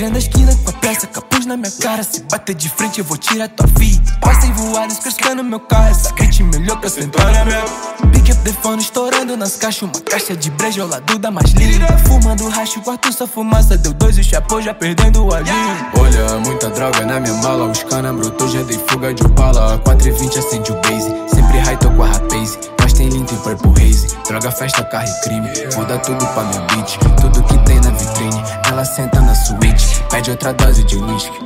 Virando a esquina com a peça, capuz na minha cara. Se bater de frente, eu vou tirar tua vida. Passei voando, escrascando meu carro. Essa beat melhor pra sentar na minha. Pick up the phone estourando nas caixas. Uma caixa de breja ao lado da mais linda. Fumando racho, quarto só fumaça. Deu dois e o chapéu já perdendo o alinho. Olha, muita droga na minha mala. Os cana brotou, já dei fuga de opala. 4 e 20 acende o base. Sempre high, tô com a rapaze. Tem lint e purple haze. Droga, festa, carro e crime. Vou dar tudo pra meu beat. Tudo que tem na vitrine. Ela senta na suíte. Pede outra dose de whisky.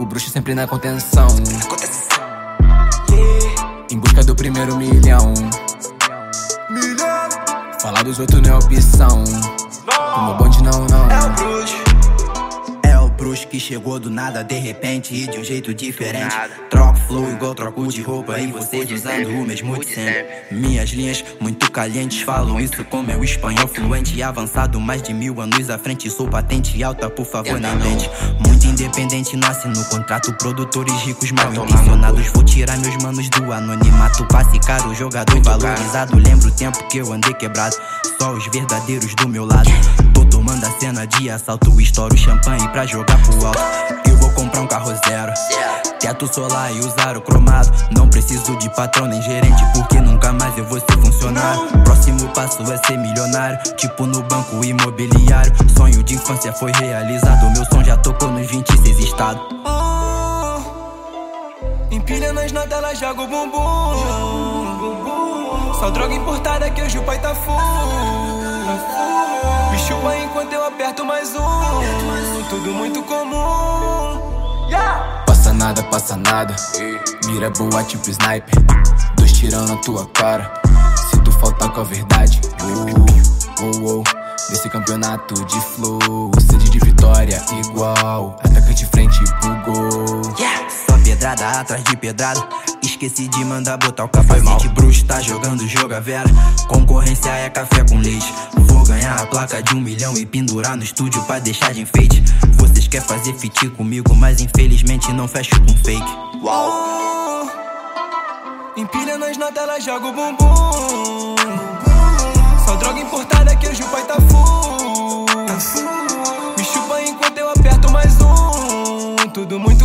O bruxo sempre na contenção. Em busca do primeiro milhão. Falar dos outros não é opção. Como bonde não, não. Que chegou do nada, de repente e de um jeito diferente. Troco flow igual troco de roupa e vocês usando o mesmo de sempre. Minhas linhas muito calientes falam isso com meu espanhol fluente e avançado. Mais de mil anos à frente, sou patente alta, por favor, não entende. Muito independente, nasce no contrato. Produtores ricos mal intencionados. Vou tirar meus manos do anonimato. Passe caro, jogador valorizado. Lembro o tempo que eu andei quebrado. Só os verdadeiros do meu lado. Tô tomando a cena de assalto. Estouro champanhe pra jogar pro alto. Eu vou comprar um carro zero. Teto solar e usar o cromado. Não preciso de patrão nem gerente, porque nunca mais eu vou ser funcionário. Próximo passo é ser milionário, tipo no banco imobiliário. Sonho de infância foi realizado. Meu som já tocou nos 26 estados. Oh, empilha nas notas, ela joga o bumbum. Só droga importada que hoje o pai tá full. Aperto mais um. Tudo muito comum. Passa nada, passa nada. Mira boa tipo sniper. Dois tirão na tua cara. Se tu faltar com a verdade. Uh, uh, uh. Nesse campeonato de flow. Sede de vitória igual. Atacante frente pro gol. Só pedrada atrás de pedrada. Esqueci de mandar botar o capacete. Bruxo tá jogando joga vera. Concorrência é café com leite. Vou ganhar a placa de um milhão e pendurar no estúdio pra deixar de enfeite. Vocês querem fazer fit comigo, mas infelizmente não fecho com fake. Oh, empilha nas notas, ela joga o bumbum. Só droga importada que hoje o pai tá full. Me chupa enquanto eu aperto mais um. Tudo muito.